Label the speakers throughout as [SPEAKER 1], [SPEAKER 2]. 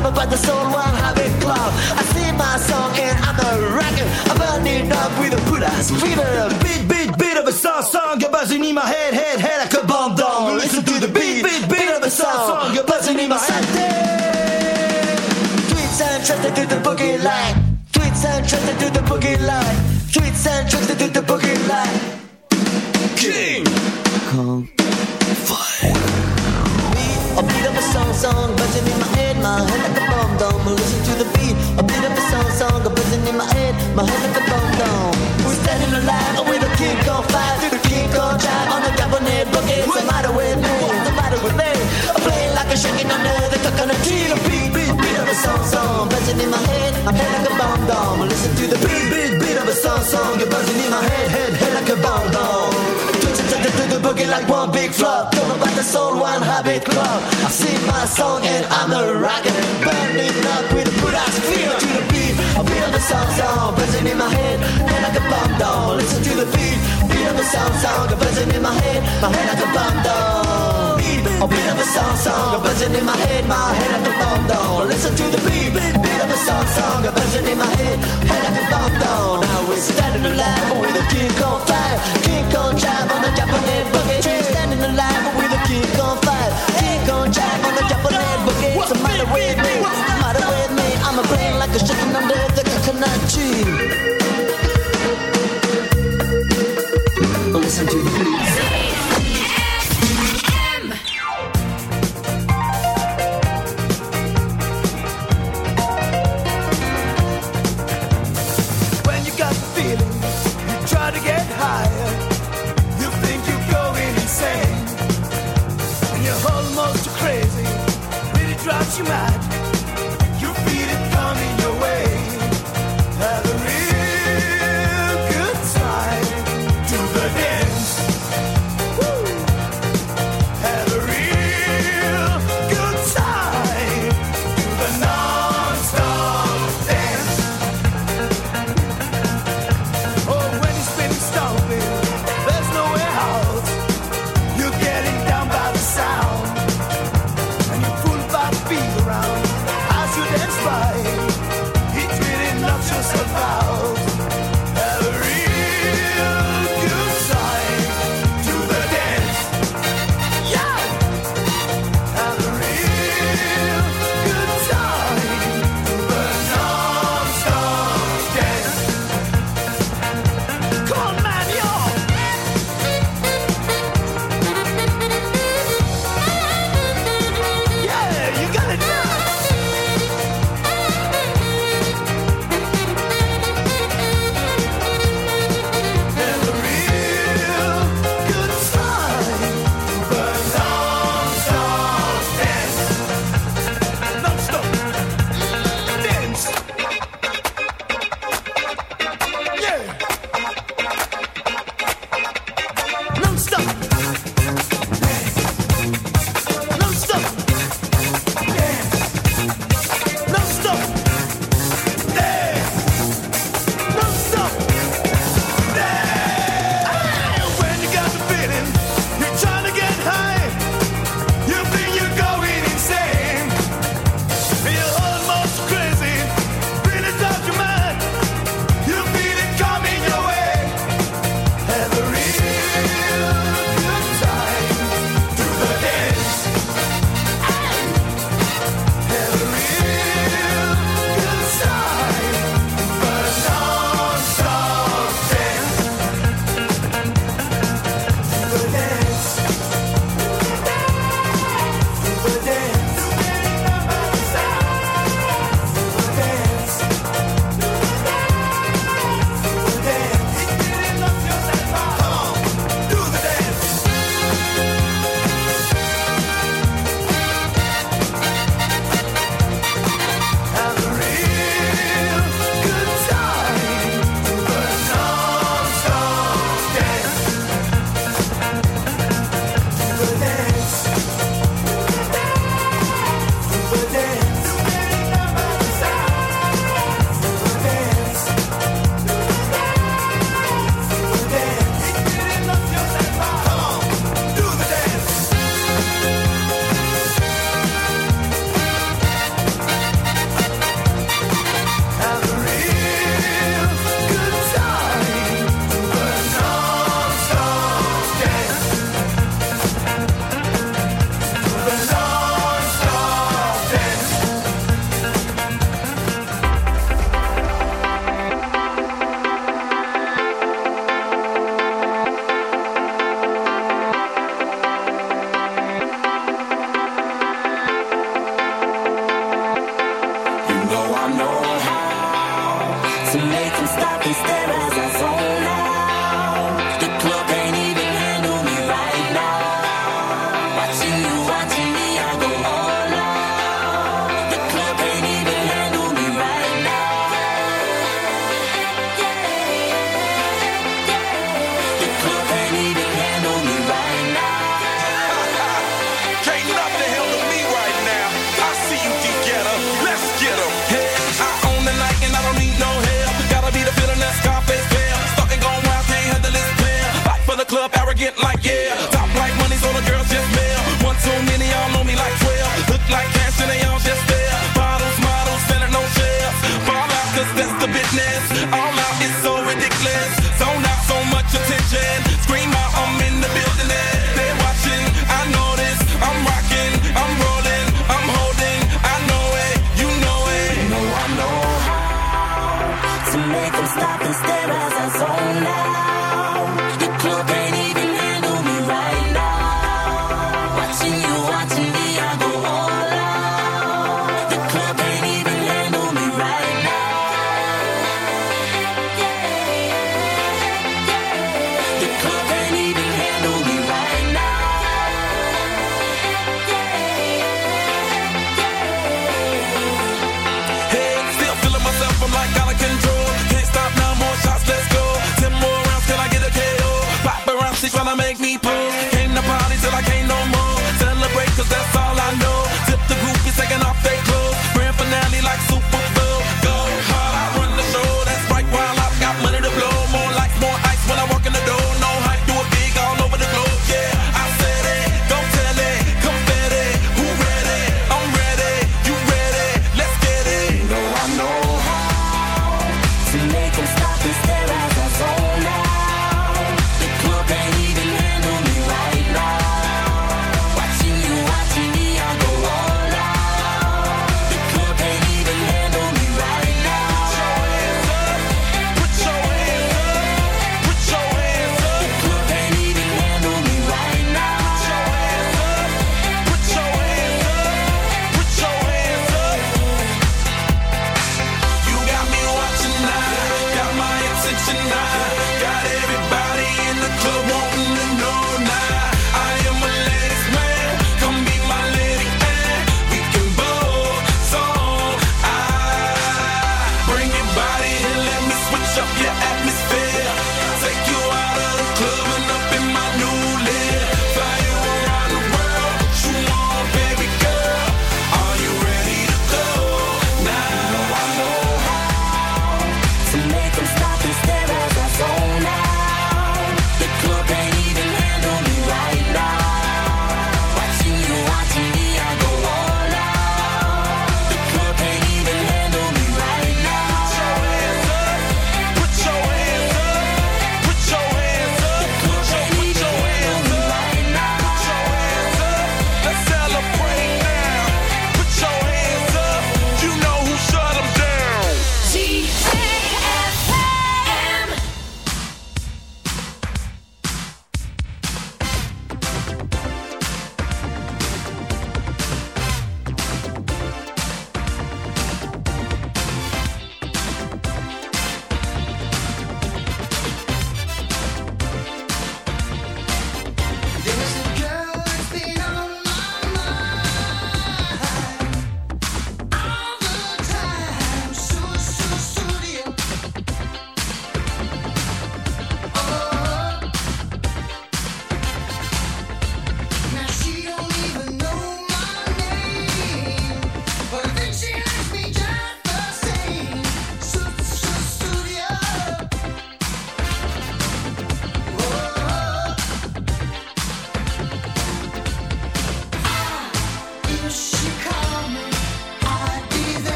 [SPEAKER 1] flow, but the soul, one habit club. I sing my song and I'm a rocker, I'm burning up with a put ass fever. Beat, beat, beat of a song, song, a buzzing in my head, head, head like a bomb down. Listen to the beat, beat, beat of a song, song. You're buzzing in my head. Tweets and trusted to the boogie line. Tweets and trusted to the boogie line. Tweets and trusted to the boogie line. My head, my head like a bomb dome. We're standing alive with a king on fire, to the king on drive on the cabinet boogie. What's the matter with me? What's the matter with me? I'm playing like a shaking under the coconut tree. The beat, beat, beat of a song, song, buzzing in my head, my head like a bomb dome. Listen to the beat, beat, beat of a song, song, you're buzzing in my head, head, head like a bomb dome. The boogie like one big flop. Don't about the soul, one habit club. I sing my song and I'm a rocker. Burning up with a good feel the beat. I feel the song song buzzing in my head, head like a bomb down. Listen to the beat, beat of the song song buzzing in my head, my head like a bomb down. Beat, a beat of a song song buzzing in my head, my head like a bomb down. Listen to the beat, beat of a song song buzzing in my head, head like a bomb down. Now we're standing alive with a king on fire, king on drive on the Japanese boogie. energy. Listen to the. to
[SPEAKER 2] make them stop and stare as I
[SPEAKER 3] fall. All.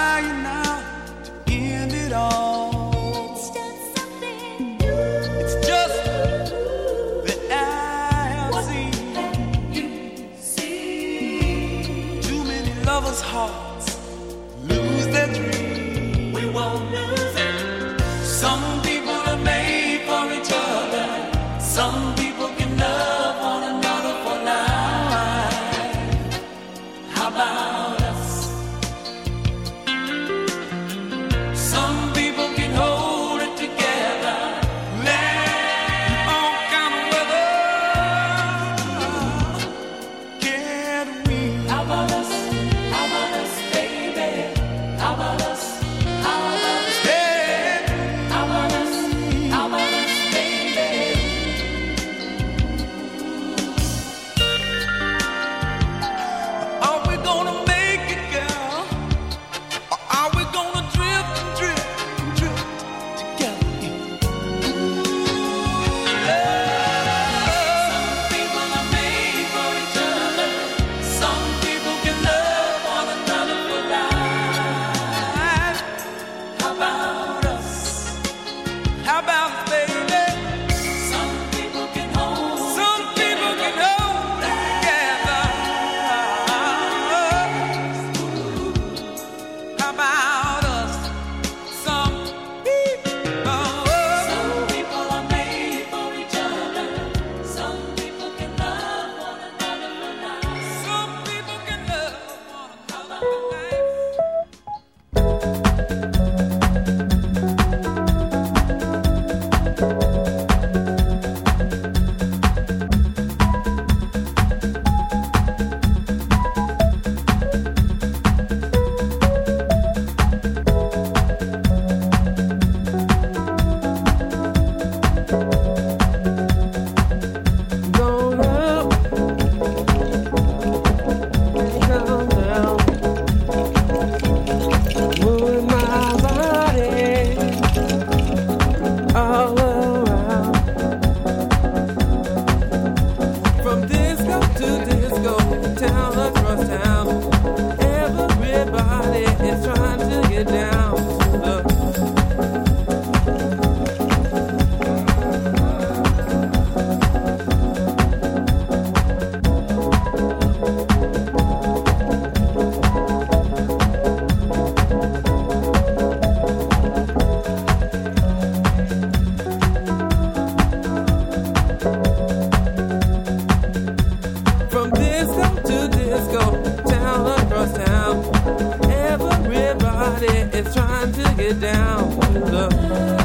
[SPEAKER 4] I down. To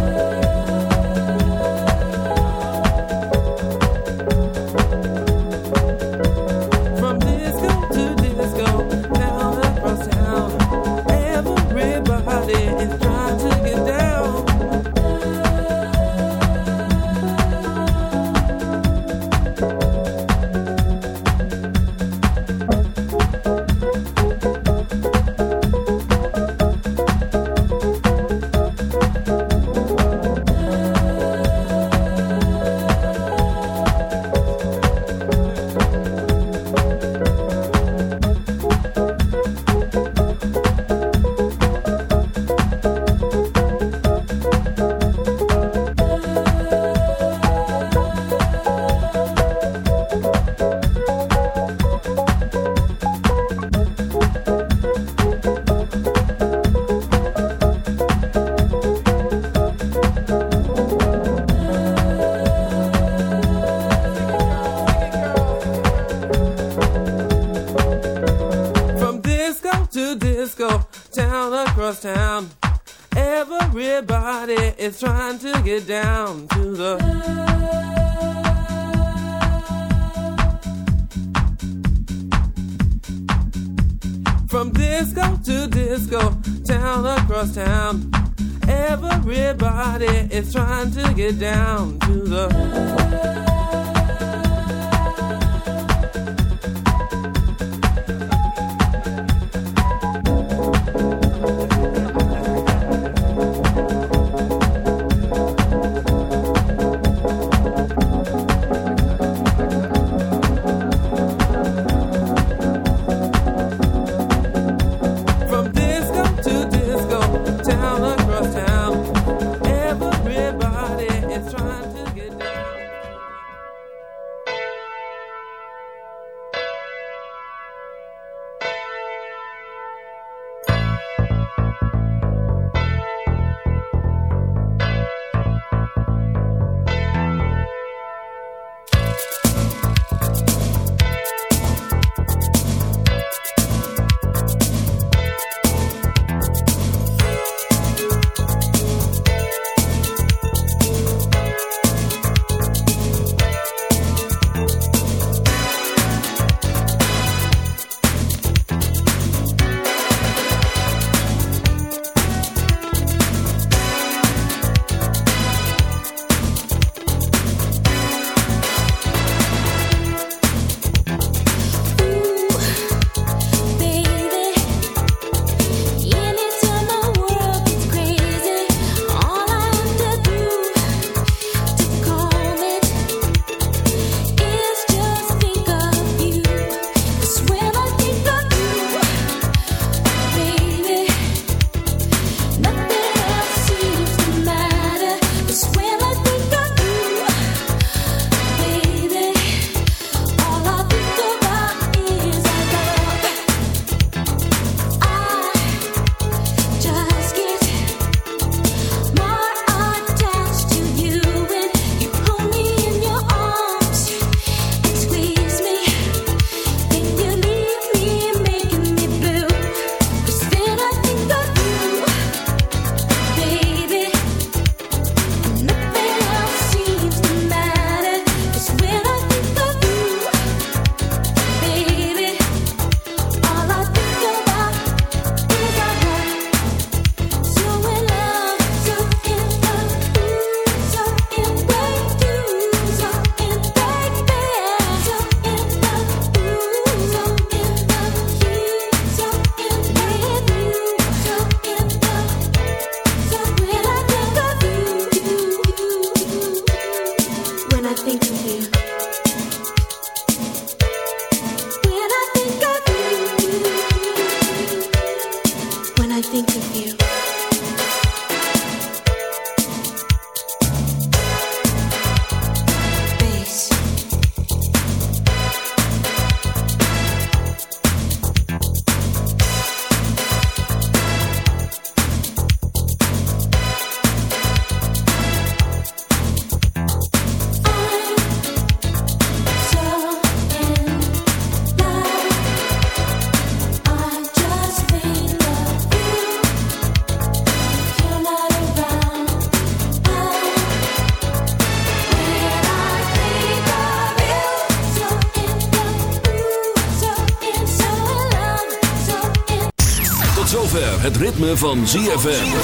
[SPEAKER 5] ritme van ZFM.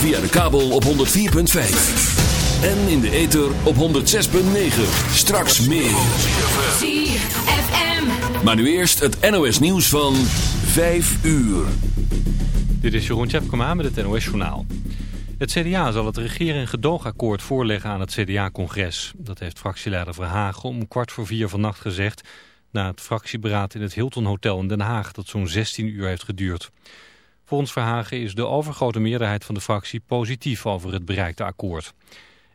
[SPEAKER 5] Via de kabel op 104.5. En in de ether op 106.9. Straks meer.
[SPEAKER 6] ZFM.
[SPEAKER 5] Maar nu eerst het NOS nieuws van 5 uur.
[SPEAKER 7] Dit is Jeroen Tjepkema met het NOS Journaal. Het CDA zal het regeer- en gedoogakkoord voorleggen aan het CDA-congres. Dat heeft fractieleider Verhagen om kwart voor vier vannacht gezegd... na het fractieberaad in het Hilton Hotel in Den Haag... dat zo'n 16 uur heeft geduurd. Volgens Verhagen is de overgrote meerderheid van de fractie positief over het bereikte akkoord.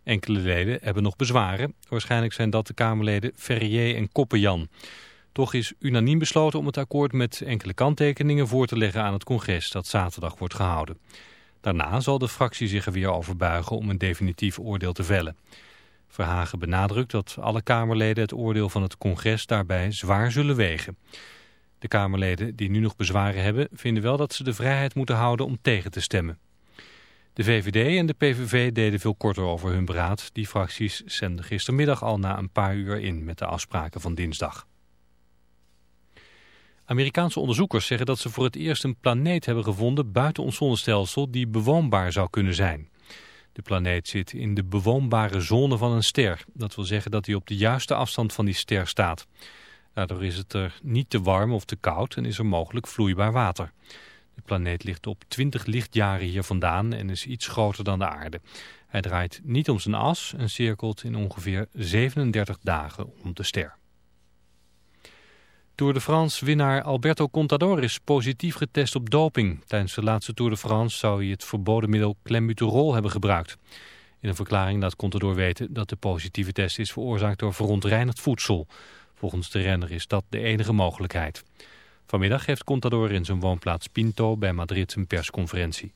[SPEAKER 7] Enkele leden hebben nog bezwaren. Waarschijnlijk zijn dat de Kamerleden Ferrier en Koppenjan. Toch is unaniem besloten om het akkoord met enkele kanttekeningen voor te leggen aan het congres dat zaterdag wordt gehouden. Daarna zal de fractie zich er weer over buigen om een definitief oordeel te vellen. Verhagen benadrukt dat alle Kamerleden het oordeel van het congres daarbij zwaar zullen wegen. De Kamerleden die nu nog bezwaren hebben vinden wel dat ze de vrijheid moeten houden om tegen te stemmen. De VVD en de PVV deden veel korter over hun beraad. Die fracties zenden gistermiddag al na een paar uur in met de afspraken van dinsdag. Amerikaanse onderzoekers zeggen dat ze voor het eerst een planeet hebben gevonden buiten ons zonnestelsel die bewoonbaar zou kunnen zijn. De planeet zit in de bewoonbare zone van een ster. Dat wil zeggen dat hij op de juiste afstand van die ster staat. Daardoor is het er niet te warm of te koud en is er mogelijk vloeibaar water. De planeet ligt op 20 lichtjaren hier vandaan en is iets groter dan de aarde. Hij draait niet om zijn as en cirkelt in ongeveer 37 dagen om de ster. Tour de France winnaar Alberto Contador is positief getest op doping. Tijdens de laatste Tour de France zou hij het verboden middel clenbuterol hebben gebruikt. In een verklaring laat Contador weten dat de positieve test is veroorzaakt door verontreinigd voedsel. Volgens de renner is dat de enige mogelijkheid. Vanmiddag geeft Contador in zijn woonplaats Pinto bij Madrid een persconferentie.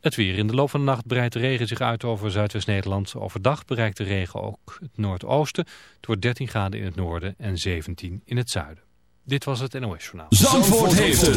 [SPEAKER 7] Het weer. In de loop van de nacht breidt de regen zich uit over Zuidwest-Nederland. Overdag bereikt de regen ook het noordoosten. Het wordt 13 graden in het noorden en 17 in het zuiden. Dit was het NOS Journaal.
[SPEAKER 5] Zandvoort heeft het